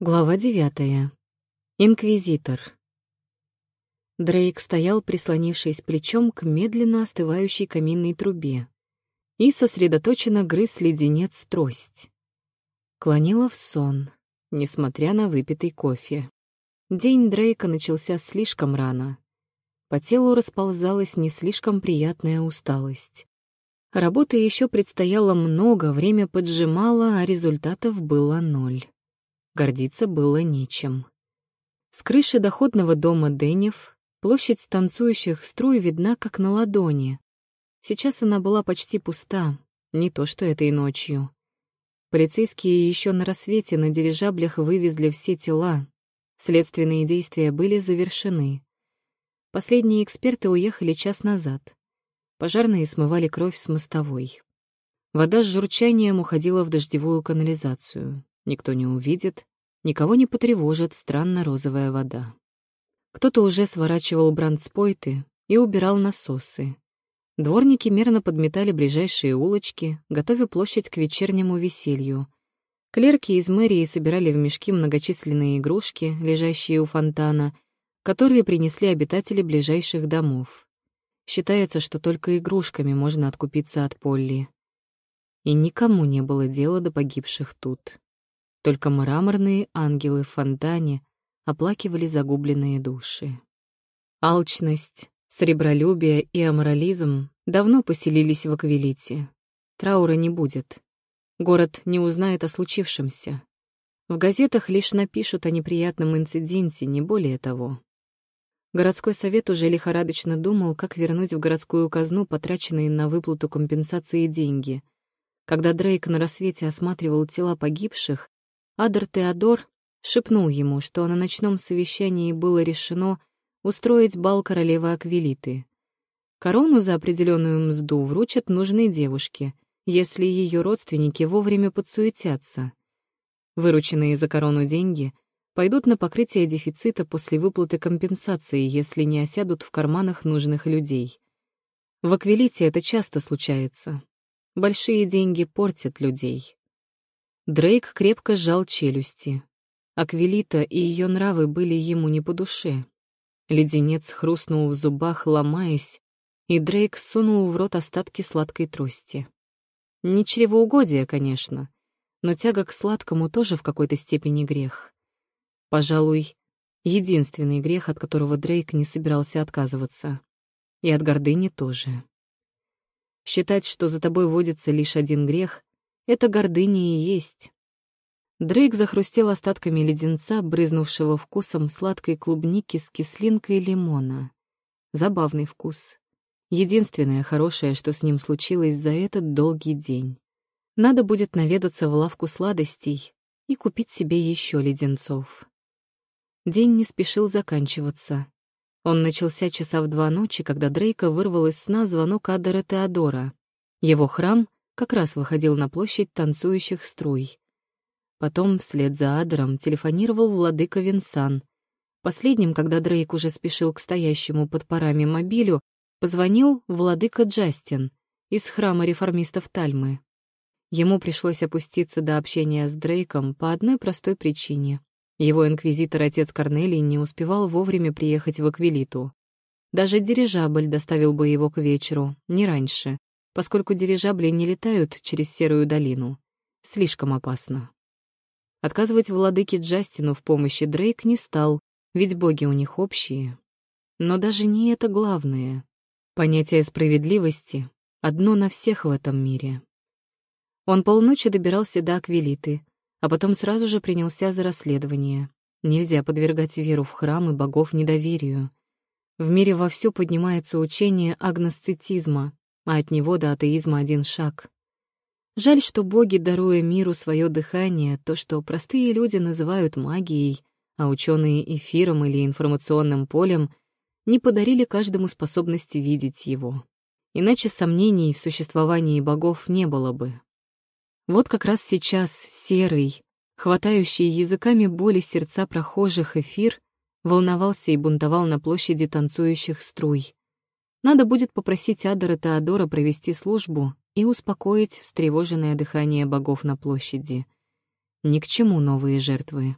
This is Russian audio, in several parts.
Глава девятая. Инквизитор. Дрейк стоял, прислонившись плечом к медленно остывающей каминной трубе, и сосредоточенно грыз леденец трость. Клонила в сон, несмотря на выпитый кофе. День Дрейка начался слишком рано. По телу расползалась не слишком приятная усталость. Работы еще предстояло много, время поджимало, а результатов было ноль гордиться было нечем. С крыши доходного дома Денев площадь танцующих струй видна как на ладони. Сейчас она была почти пуста, не то что этой ночью. Полицейские еще на рассвете на дирижаблях вывезли все тела. Следственные действия были завершены. Последние эксперты уехали час назад. Пожарные смывали кровь с мостовой. Вода с журчанием уходила в дождевую канализацию. Никто не увидит, никого не потревожит странно-розовая вода. Кто-то уже сворачивал брандспойты и убирал насосы. Дворники мерно подметали ближайшие улочки, готовя площадь к вечернему веселью. Клерки из мэрии собирали в мешки многочисленные игрушки, лежащие у фонтана, которые принесли обитатели ближайших домов. Считается, что только игрушками можно откупиться от Полли. И никому не было дела до погибших тут. Только мраморные ангелы в фонтане оплакивали загубленные души. Алчность, сребролюбие и аморализм давно поселились в Аквилите. Траура не будет. Город не узнает о случившемся. В газетах лишь напишут о неприятном инциденте, не более того. Городской совет уже лихорадочно думал, как вернуть в городскую казну потраченные на выплату компенсации деньги. Когда Дрейк на рассвете осматривал тела погибших, Адер Теодор шепнул ему, что на ночном совещании было решено устроить бал королевы Аквилиты. Корону за определенную мзду вручат нужной девушке, если ее родственники вовремя подсуетятся. Вырученные за корону деньги пойдут на покрытие дефицита после выплаты компенсации, если не осядут в карманах нужных людей. В Аквилите это часто случается. Большие деньги портят людей. Дрейк крепко сжал челюсти. Аквилита и ее нравы были ему не по душе. Леденец хрустнул в зубах, ломаясь, и Дрейк сунул в рот остатки сладкой трости. Не чревоугодие, конечно, но тяга к сладкому тоже в какой-то степени грех. Пожалуй, единственный грех, от которого Дрейк не собирался отказываться. И от гордыни тоже. Считать, что за тобой водится лишь один грех, это гордыня и есть. Дрейк захрустел остатками леденца, брызнувшего вкусом сладкой клубники с кислинкой лимона. Забавный вкус. Единственное хорошее, что с ним случилось за этот долгий день. Надо будет наведаться в лавку сладостей и купить себе еще леденцов. День не спешил заканчиваться. Он начался часа в два ночи, когда Дрейка вырвал из сна звонок Адера Теодора. Его храм — как раз выходил на площадь танцующих струй. Потом, вслед за Адером, телефонировал владыка Винсан. Последним, когда Дрейк уже спешил к стоящему под парами мобилю, позвонил владыка Джастин из храма реформистов Тальмы. Ему пришлось опуститься до общения с Дрейком по одной простой причине. Его инквизитор-отец Корнелий не успевал вовремя приехать в Аквилиту. Даже дирижабль доставил бы его к вечеру, не раньше, поскольку дирижабли не летают через Серую долину. Слишком опасно. Отказывать владыке Джастину в помощи Дрейк не стал, ведь боги у них общие. Но даже не это главное. Понятие справедливости — одно на всех в этом мире. Он полночи добирался до Аквилиты, а потом сразу же принялся за расследование. Нельзя подвергать веру в храм и богов недоверию. В мире вовсю поднимается учение агностицизма, а от него до атеизма один шаг. Жаль, что боги, даруя миру свое дыхание, то, что простые люди называют магией, а ученые эфиром или информационным полем, не подарили каждому способность видеть его. Иначе сомнений в существовании богов не было бы. Вот как раз сейчас серый, хватающий языками боли сердца прохожих эфир, волновался и бунтовал на площади танцующих струй. Надо будет попросить Адора Теодора провести службу и успокоить встревоженное дыхание богов на площади. Ни к чему новые жертвы.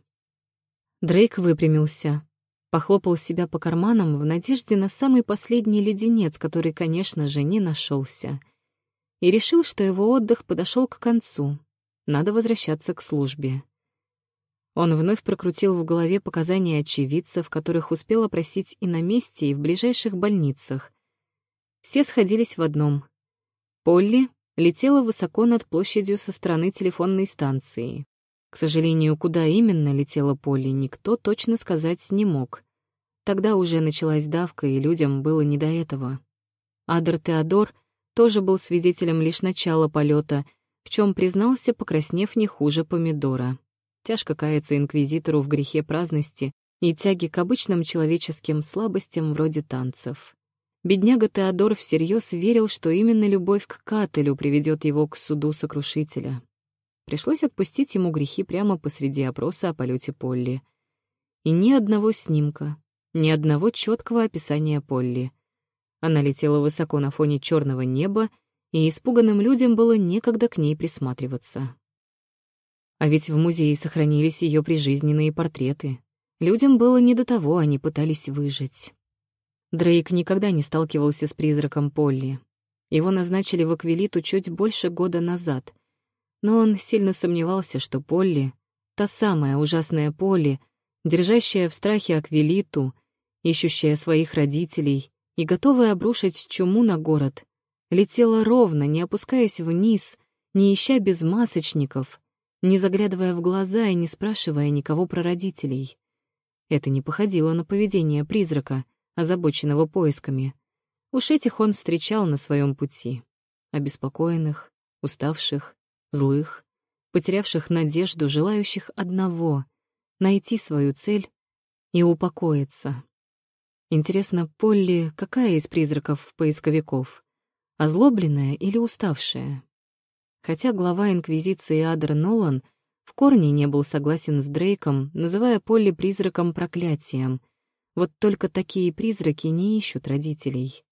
Дрейк выпрямился, похлопал себя по карманам в надежде на самый последний леденец, который, конечно же, не нашелся, и решил, что его отдых подошел к концу. Надо возвращаться к службе. Он вновь прокрутил в голове показания очевидцев, которых успел опросить и на месте, и в ближайших больницах. Все сходились в одном. Полли летела высоко над площадью со стороны телефонной станции. К сожалению, куда именно летела Полли, никто точно сказать не мог. Тогда уже началась давка, и людям было не до этого. Адер Теодор тоже был свидетелем лишь начала полета, в чем признался, покраснев не хуже помидора. Тяжко каяться инквизитору в грехе праздности и тяги к обычным человеческим слабостям вроде танцев. Бедняга Теодор всерьез верил, что именно любовь к Кателю приведет его к суду сокрушителя. Пришлось отпустить ему грехи прямо посреди опроса о полете Полли. И ни одного снимка, ни одного четкого описания Полли. Она летела высоко на фоне черного неба, и испуганным людям было некогда к ней присматриваться. А ведь в музее сохранились ее прижизненные портреты. Людям было не до того, они пытались выжить. Дрейк никогда не сталкивался с призраком Полли. Его назначили в Аквилиту чуть больше года назад. Но он сильно сомневался, что Полли, та самая ужасная Полли, держащая в страхе Аквилиту, ищущая своих родителей и готовая обрушить чуму на город, летела ровно, не опускаясь вниз, не ища безмасочников, не заглядывая в глаза и не спрашивая никого про родителей. Это не походило на поведение призрака — озабоченного поисками. Уж этих он встречал на своем пути. Обеспокоенных, уставших, злых, потерявших надежду, желающих одного — найти свою цель и упокоиться. Интересно, Полли какая из призраков поисковиков? Озлобленная или уставшая? Хотя глава Инквизиции Адер Нолан в корне не был согласен с Дрейком, называя Полли призраком проклятием, вот только такие призраки не ищут родителей.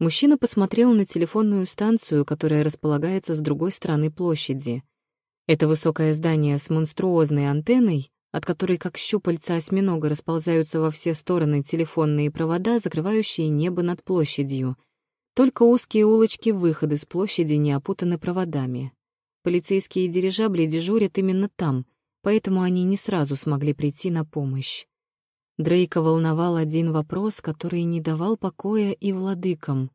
Мужчина посмотрел на телефонную станцию, которая располагается с другой стороны площади. Это высокое здание с монструозной антенной, от которой как щупальца осьминога расползаются во все стороны телефонные провода, закрывающие небо над площадью. Только узкие улочки-выходы с площади не опутаны проводами. Полицейские дирижабли дежурят именно там, поэтому они не сразу смогли прийти на помощь. Дрейка волновал один вопрос, который не давал покоя и владыкам.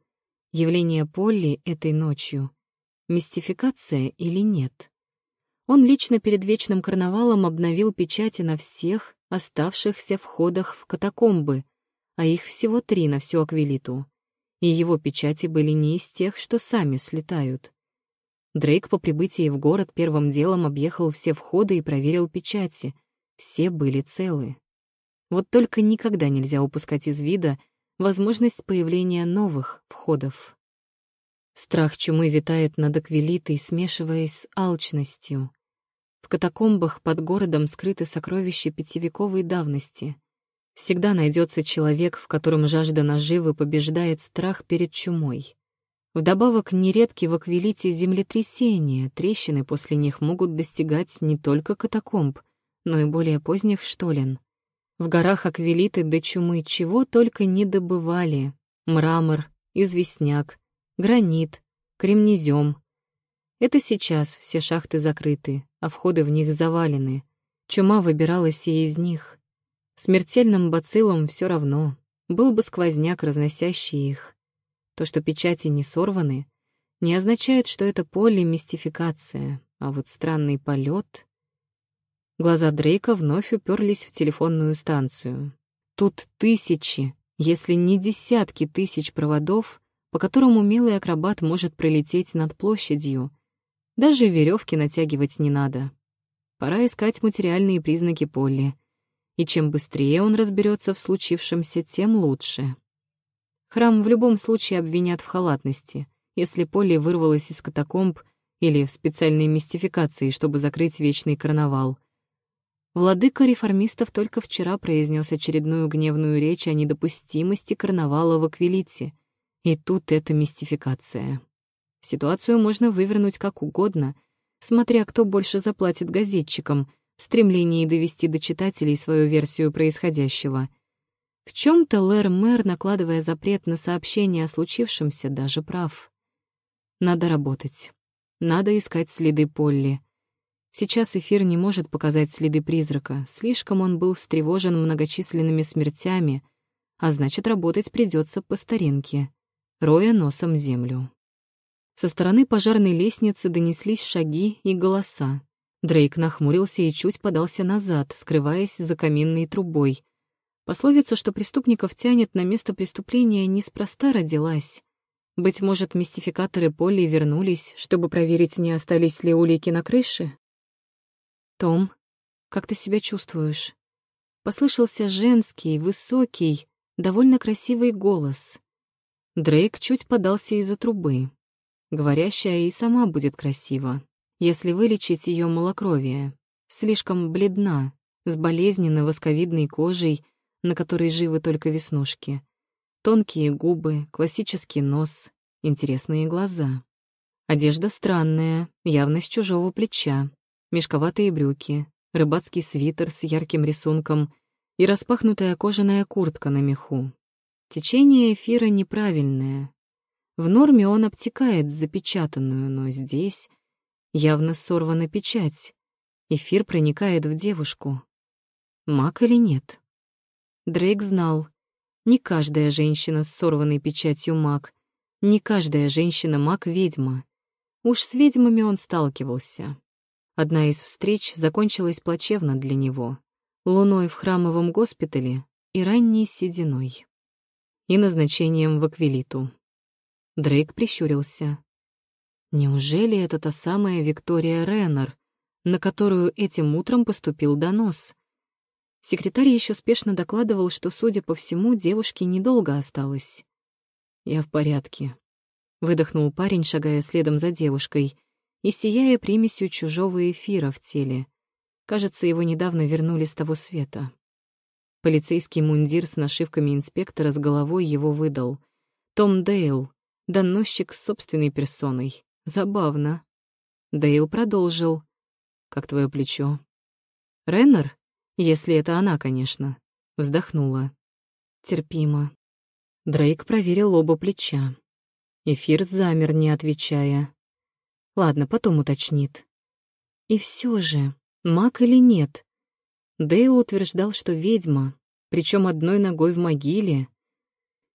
Явление Полли этой ночью — мистификация или нет? Он лично перед вечным карнавалом обновил печати на всех оставшихся входах в катакомбы, а их всего три на всю Аквилиту. И его печати были не из тех, что сами слетают. Дрейк по прибытии в город первым делом объехал все входы и проверил печати. Все были целы. Вот только никогда нельзя упускать из вида возможность появления новых входов. Страх чумы витает над аквилитой, смешиваясь с алчностью. В катакомбах под городом скрыты сокровища пятивековой давности. Всегда найдется человек, в котором жажда наживы побеждает страх перед чумой. Вдобавок, нередки в аквилите землетрясения, трещины после них могут достигать не только катакомб, но и более поздних штолен. В горах Аквилиты до чумы чего только не добывали. Мрамор, известняк, гранит, кремнезем. Это сейчас все шахты закрыты, а входы в них завалены. Чума выбиралась и из них. Смертельным бациллам все равно. Был бы сквозняк, разносящий их. То, что печати не сорваны, не означает, что это поле мистификация, а вот странный полет Глаза Дрейка вновь уперлись в телефонную станцию. Тут тысячи, если не десятки тысяч проводов, по которым умелый акробат может пролететь над площадью. Даже веревки натягивать не надо. Пора искать материальные признаки Полли. И чем быстрее он разберется в случившемся, тем лучше. Храм в любом случае обвинят в халатности, если Полли вырвалась из катакомб или в специальной мистификации, чтобы закрыть вечный карнавал — Владыка реформистов только вчера произнес очередную гневную речь о недопустимости карнавала в Аквилите. И тут это мистификация. Ситуацию можно вывернуть как угодно, смотря кто больше заплатит газетчикам, в стремлении довести до читателей свою версию происходящего. В чем то Лэр-мэр, накладывая запрет на сообщение о случившемся, даже прав. Надо работать. Надо искать следы Полли. Сейчас эфир не может показать следы призрака, слишком он был встревожен многочисленными смертями, а значит, работать придется по старинке, роя носом землю. Со стороны пожарной лестницы донеслись шаги и голоса. Дрейк нахмурился и чуть подался назад, скрываясь за каминной трубой. Пословица, что преступников тянет на место преступления, неспроста родилась. Быть может, мистификаторы Полли вернулись, чтобы проверить, не остались ли улики на крыше? «Том, как ты себя чувствуешь?» Послышался женский, высокий, довольно красивый голос. Дрейк чуть подался из-за трубы. Говорящая и сама будет красива, если вылечить ее малокровие. Слишком бледна, с болезненной восковидной кожей, на которой живы только веснушки. Тонкие губы, классический нос, интересные глаза. Одежда странная, явно с чужого плеча, мешковатые брюки, рыбацкий свитер с ярким рисунком и распахнутая кожаная куртка на меху. Течение эфира неправильное. В норме он обтекает запечатанную, но здесь явно сорвана печать. Эфир проникает в девушку. Маг или нет? Дрейк знал, не каждая женщина с сорванной печатью маг, не каждая женщина маг-ведьма. Уж с ведьмами он сталкивался. Одна из встреч закончилась плачевно для него. Луной в храмовом госпитале и ранней сединой. И назначением в Аквилиту. Дрейк прищурился. Неужели это та самая Виктория Реннер, на которую этим утром поступил донос? Секретарь еще спешно докладывал, что, судя по всему, девушке недолго осталось. «Я в порядке», — выдохнул парень, шагая следом за девушкой — и сияя примесью чужого эфира в теле. Кажется, его недавно вернули с того света. Полицейский мундир с нашивками инспектора с головой его выдал. Том Дейл, доносчик с собственной персоной. Забавно. Дейл продолжил. «Как твое плечо?» «Реннер? Если это она, конечно». Вздохнула. «Терпимо». Дрейк проверил оба плеча. Эфир замер, не отвечая. Ладно, потом уточнит. И все же, маг или нет? Дейл утверждал, что ведьма, причем одной ногой в могиле.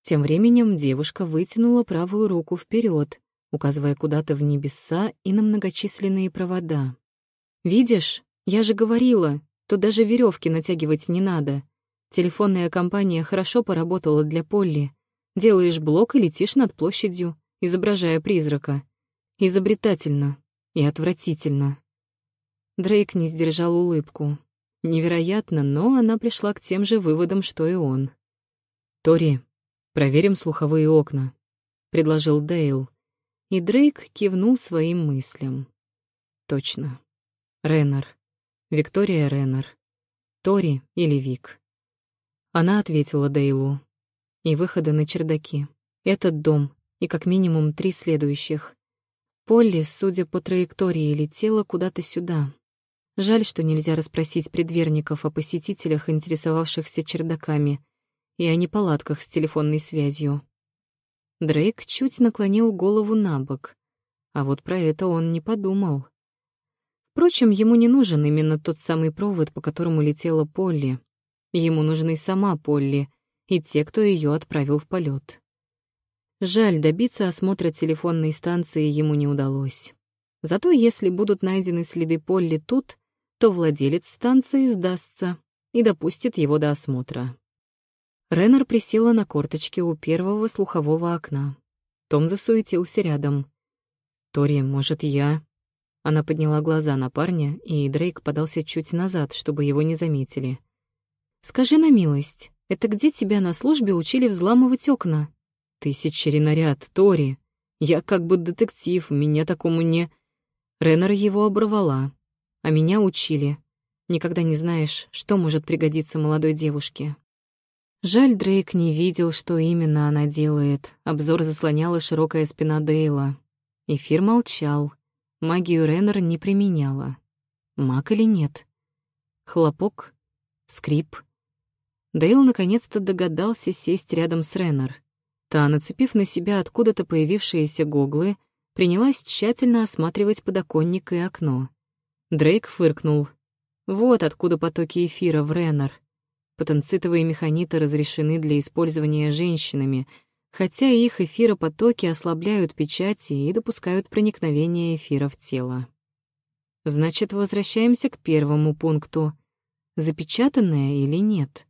Тем временем девушка вытянула правую руку вперед, указывая куда-то в небеса и на многочисленные провода. «Видишь, я же говорила, тут даже веревки натягивать не надо. Телефонная компания хорошо поработала для Полли. Делаешь блок и летишь над площадью, изображая призрака. Изобретательно и отвратительно. Дрейк не сдержал улыбку. Невероятно, но она пришла к тем же выводам, что и он. «Тори, проверим слуховые окна», — предложил Дейл. И Дрейк кивнул своим мыслям. «Точно. Реннер. Виктория Реннер. Тори или Вик». Она ответила Дейлу. И выходы на чердаки. Этот дом и как минимум три следующих. Полли, судя по траектории, летела куда-то сюда. Жаль, что нельзя расспросить предверников о посетителях, интересовавшихся чердаками, и о неполадках с телефонной связью. Дрейк чуть наклонил голову на бок, а вот про это он не подумал. Впрочем, ему не нужен именно тот самый провод, по которому летела Полли. Ему нужны сама Полли и те, кто ее отправил в полет. Жаль, добиться осмотра телефонной станции ему не удалось. Зато если будут найдены следы Полли тут, то владелец станции сдастся и допустит его до осмотра. Реннер присела на корточки у первого слухового окна. Том засуетился рядом. «Тори, может, я...» Она подняла глаза на парня, и Дрейк подался чуть назад, чтобы его не заметили. «Скажи на милость, это где тебя на службе учили взламывать окна?» Тысячи наряд, Тори. Я как бы детектив, меня такому не... Реннер его оборвала, а меня учили. Никогда не знаешь, что может пригодиться молодой девушке. Жаль, Дрейк не видел, что именно она делает. Обзор заслоняла широкая спина Дейла. Эфир молчал. Магию Реннер не применяла. Маг или нет? Хлопок, скрип. Дейл наконец-то догадался сесть рядом с Реннер. Та, нацепив на себя откуда-то появившиеся гоглы, принялась тщательно осматривать подоконник и окно. Дрейк фыркнул. Вот откуда потоки эфира в Реннер. Потенцитовые механиты разрешены для использования женщинами, хотя их эфиропотоки ослабляют печати и допускают проникновение эфира в тело. Значит, возвращаемся к первому пункту. Запечатанное или нет?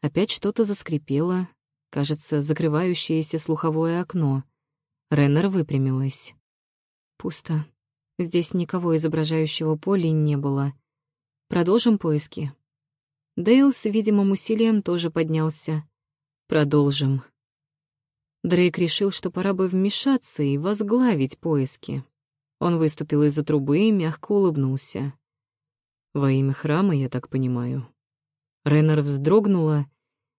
Опять что-то заскрипело, кажется, закрывающееся слуховое окно. Реннер выпрямилась. Пусто. Здесь никого изображающего поля не было. Продолжим поиски. Дейл с видимым усилием тоже поднялся. Продолжим. Дрейк решил, что пора бы вмешаться и возглавить поиски. Он выступил из-за трубы и мягко улыбнулся. «Во имя храма, я так понимаю». Реннер вздрогнула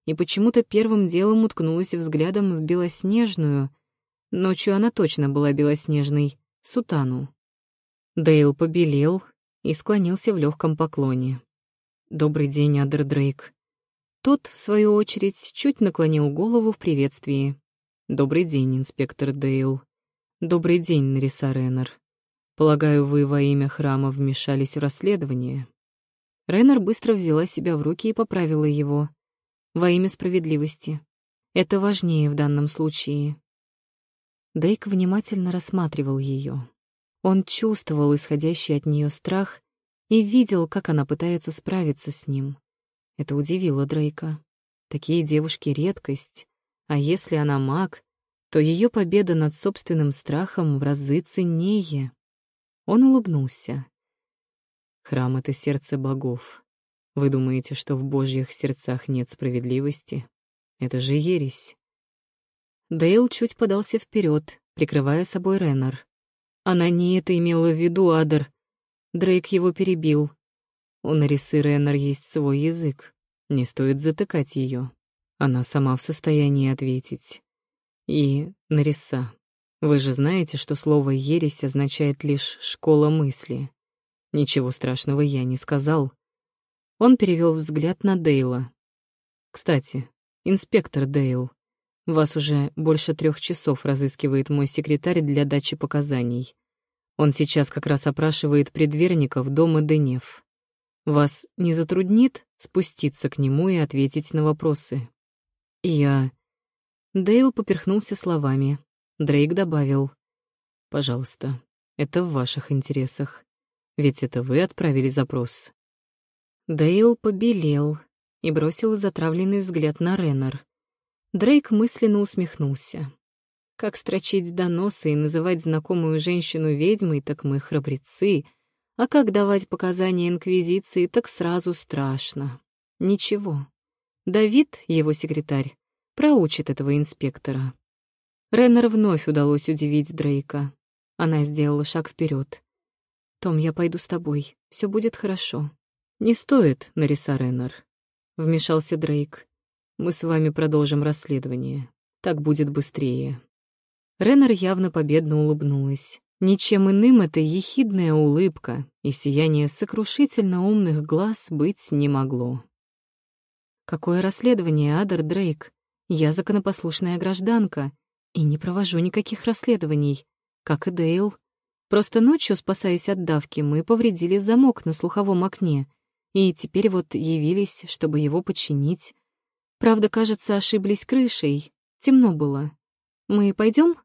и почему-то первым делом уткнулась взглядом в белоснежную, ночью она точно была белоснежной, сутану. Дейл побелел и склонился в легком поклоне. «Добрый день, Адер Дрейк». Тот, в свою очередь, чуть наклонил голову в приветствии. «Добрый день, инспектор Дейл. Добрый день, Нариса Реннер. Полагаю, вы во имя храма вмешались в расследование?» Реннер быстро взяла себя в руки и поправила его. «Во имя справедливости. Это важнее в данном случае». Дейк внимательно рассматривал ее. Он чувствовал исходящий от нее страх и видел, как она пытается справиться с ним. Это удивило Дрейка. Такие девушки — редкость, а если она маг, то ее победа над собственным страхом в разы ценнее. Он улыбнулся. Храм — это сердце богов. Вы думаете, что в божьих сердцах нет справедливости? Это же ересь. Дейл чуть подался вперед, прикрывая собой Реннер. Она не это имела в виду, Адер. Дрейк его перебил. У Нарисы Реннер есть свой язык. Не стоит затыкать ее. Она сама в состоянии ответить. И, Нариса, вы же знаете, что слово «ересь» означает лишь «школа мысли». Ничего страшного я не сказал. Он перевел взгляд на Дейла. Кстати, инспектор Дейл, вас уже больше трех часов разыскивает мой секретарь для дачи показаний. Он сейчас как раз опрашивает предверников дома Денев. Вас не затруднит спуститься к нему и ответить на вопросы? Я... Дейл поперхнулся словами. Дрейк добавил. «Пожалуйста, это в ваших интересах. Ведь это вы отправили запрос». Дейл побелел и бросил затравленный взгляд на Реннер. Дрейк мысленно усмехнулся. Как строчить доносы и называть знакомую женщину ведьмой, так мы храбрецы, а как давать показания Инквизиции, так сразу страшно. Ничего. Давид, его секретарь, проучит этого инспектора. Реннер вновь удалось удивить Дрейка. Она сделала шаг вперед. «Том, я пойду с тобой. Все будет хорошо». «Не стоит, Нариса Реннер», — вмешался Дрейк. «Мы с вами продолжим расследование. Так будет быстрее». Реннер явно победно улыбнулась. Ничем иным эта ехидная улыбка и сияние сокрушительно умных глаз быть не могло. «Какое расследование, Адер Дрейк? Я законопослушная гражданка и не провожу никаких расследований, как и Дейл. Просто ночью, спасаясь от давки, мы повредили замок на слуховом окне, и теперь вот явились, чтобы его починить. Правда, кажется, ошиблись крышей. Темно было. Мы пойдем?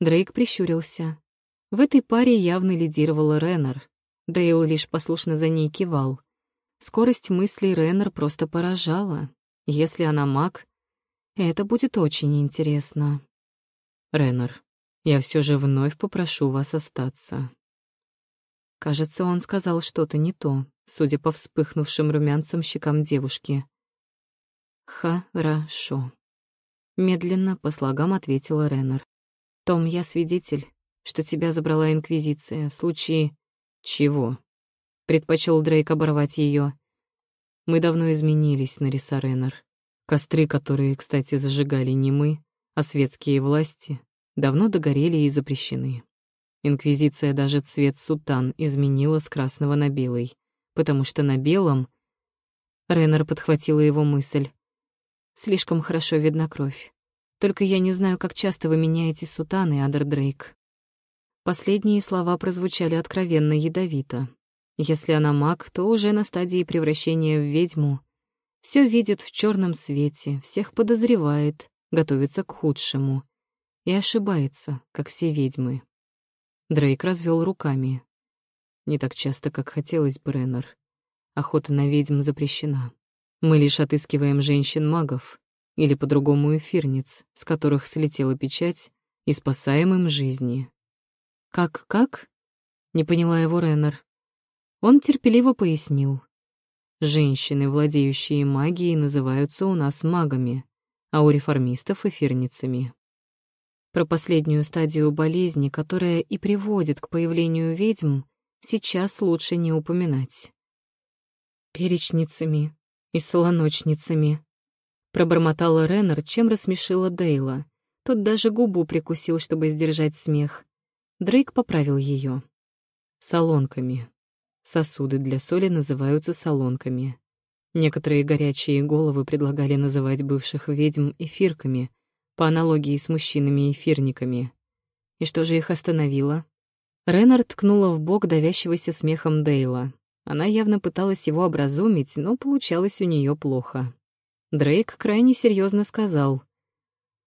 Дрейк прищурился. В этой паре явно лидировала Реннер. Дейл лишь послушно за ней кивал. Скорость мыслей Реннер просто поражала. Если она маг, это будет очень интересно. Реннер, я все же вновь попрошу вас остаться. Кажется, он сказал что-то не то, судя по вспыхнувшим румянцам щекам девушки. «Хорошо», — медленно по слогам ответила Реннер. «Том, я свидетель, что тебя забрала Инквизиция в случае...» «Чего?» — предпочел Дрейк оборвать ее. «Мы давно изменились, Нариса Реннер. Костры, которые, кстати, зажигали не мы, а светские власти, давно догорели и запрещены. Инквизиция даже цвет сутан изменила с красного на белый, потому что на белом... Реннер подхватила его мысль. Слишком хорошо видна кровь. Только я не знаю, как часто вы меняете сутаны, Адер Дрейк. Последние слова прозвучали откровенно ядовито. Если она маг, то уже на стадии превращения в ведьму. Все видит в черном свете, всех подозревает, готовится к худшему. И ошибается, как все ведьмы. Дрейк развел руками. Не так часто, как хотелось бы, Реннер. Охота на ведьм запрещена. Мы лишь отыскиваем женщин-магов, или по-другому эфирниц, с которых слетела печать, и спасаем им жизни. «Как-как?» — не поняла его Реннер. Он терпеливо пояснил. «Женщины, владеющие магией, называются у нас магами, а у реформистов — эфирницами». Про последнюю стадию болезни, которая и приводит к появлению ведьм, сейчас лучше не упоминать. «Перечницами и солоночницами», — пробормотала Реннер, чем рассмешила Дейла. Тот даже губу прикусил, чтобы сдержать смех. Дрейк поправил ее. Солонками. Сосуды для соли называются солонками. Некоторые горячие головы предлагали называть бывших ведьм эфирками, по аналогии с мужчинами-эфирниками. И что же их остановило? Реннер ткнула в бок давящегося смехом Дейла. Она явно пыталась его образумить, но получалось у нее плохо. Дрейк крайне серьезно сказал.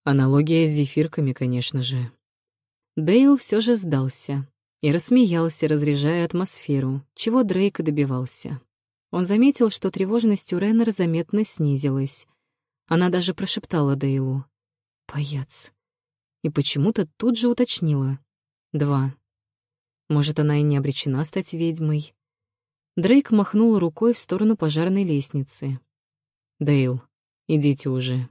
Аналогия с зефирками, конечно же. Дейл все же сдался и рассмеялся, разряжая атмосферу, чего Дрейк добивался. Он заметил, что тревожность у Реннер заметно снизилась. Она даже прошептала Дейлу. «Паяц». И почему-то тут же уточнила. «Два». Может, она и не обречена стать ведьмой. Дрейк махнул рукой в сторону пожарной лестницы. «Дейл, идите уже.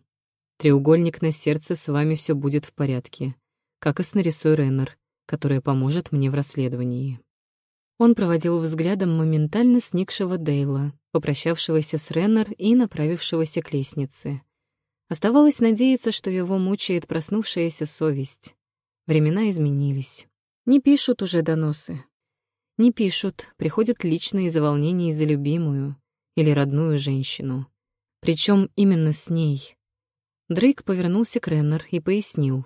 Треугольник на сердце, с вами все будет в порядке как и с нарисой Реннер, которая поможет мне в расследовании. Он проводил взглядом моментально сникшего Дейла, попрощавшегося с Реннер и направившегося к лестнице. Оставалось надеяться, что его мучает проснувшаяся совесть. Времена изменились. Не пишут уже доносы. Не пишут, приходят лично из-за волнений за любимую или родную женщину. Причем именно с ней. Дрейк повернулся к Реннер и пояснил.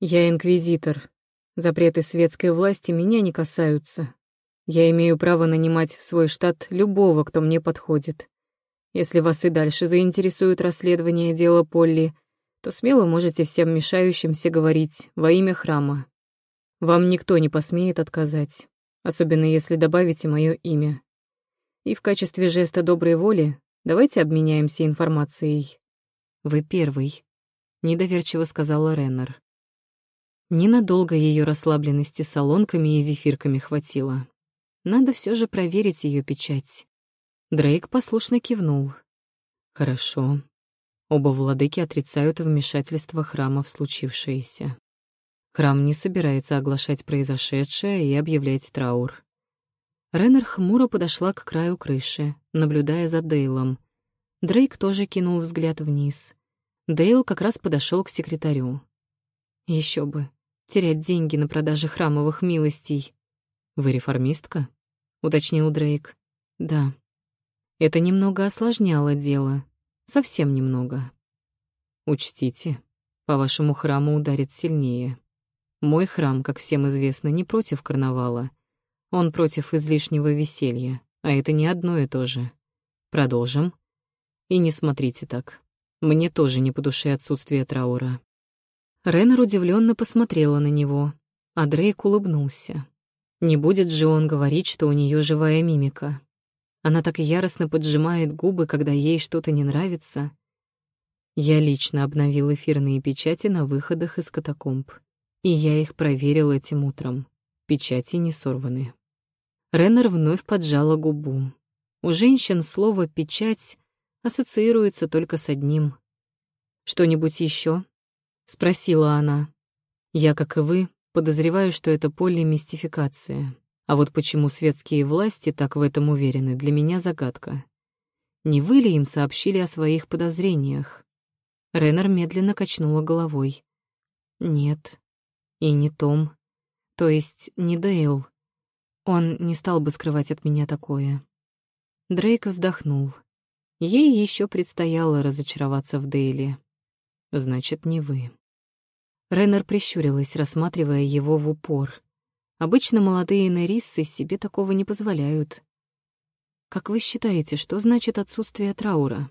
Я инквизитор. Запреты светской власти меня не касаются. Я имею право нанимать в свой штат любого, кто мне подходит. Если вас и дальше заинтересует расследование дела Полли, то смело можете всем мешающимся говорить во имя храма. Вам никто не посмеет отказать, особенно если добавите мое имя. И в качестве жеста доброй воли давайте обменяемся информацией. Вы первый, недоверчиво сказала Реннер. Ненадолго ее расслабленности солонками и зефирками хватило. Надо все же проверить ее печать. Дрейк послушно кивнул. Хорошо. Оба владыки отрицают вмешательство храма в случившееся. Храм не собирается оглашать произошедшее и объявлять траур. Реннер хмуро подошла к краю крыши, наблюдая за Дейлом. Дрейк тоже кинул взгляд вниз. Дейл как раз подошел к секретарю. Еще бы, терять деньги на продаже храмовых милостей. Вы реформистка? уточнил Дрейк. Да. Это немного осложняло дело. Совсем немного. Учтите, по вашему храму ударит сильнее. Мой храм, как всем известно, не против карнавала. Он против излишнего веселья, а это не одно и то же. Продолжим. И не смотрите так. Мне тоже не по душе отсутствие траура. Реннер удивленно посмотрела на него, а Дрейк улыбнулся. Не будет же он говорить, что у нее живая мимика. Она так яростно поджимает губы, когда ей что-то не нравится. Я лично обновил эфирные печати на выходах из катакомб. И я их проверил этим утром. Печати не сорваны. Реннер вновь поджала губу. У женщин слово «печать» ассоциируется только с одним. Что-нибудь еще? — спросила она. «Я, как и вы, подозреваю, что это полимистификация. А вот почему светские власти так в этом уверены, для меня загадка. Не вы ли им сообщили о своих подозрениях?» Реннер медленно качнула головой. «Нет. И не Том. То есть не Дейл. Он не стал бы скрывать от меня такое. Дрейк вздохнул. Ей еще предстояло разочароваться в Дейли. Значит, не вы. Реннер прищурилась, рассматривая его в упор. Обычно молодые нериссы себе такого не позволяют. Как вы считаете, что значит отсутствие траура?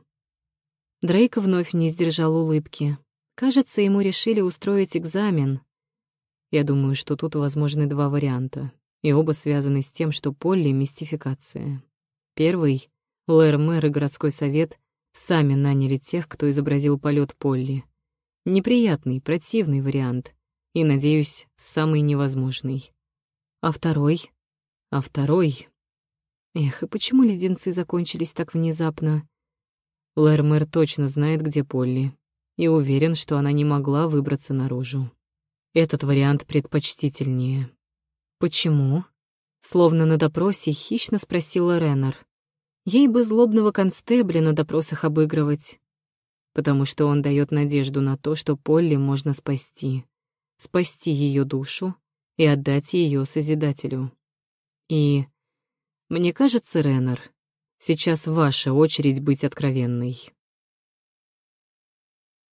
Дрейк вновь не сдержал улыбки. Кажется, ему решили устроить экзамен. Я думаю, что тут возможны два варианта, и оба связаны с тем, что Полли — мистификация. Первый — Лэр-мэр и городской совет сами наняли тех, кто изобразил полет Полли. Неприятный, противный вариант, и, надеюсь, самый невозможный. А второй? А второй? Эх, и почему леденцы закончились так внезапно? Лэрмэр точно знает, где Полли, и уверен, что она не могла выбраться наружу. Этот вариант предпочтительнее. Почему? Словно на допросе хищно спросила Реннер. Ей бы злобного констебля на допросах обыгрывать. Потому что он дает надежду на то, что Полли можно спасти. Спасти ее душу и отдать ее Созидателю. И, мне кажется, Реннер, сейчас ваша очередь быть откровенной.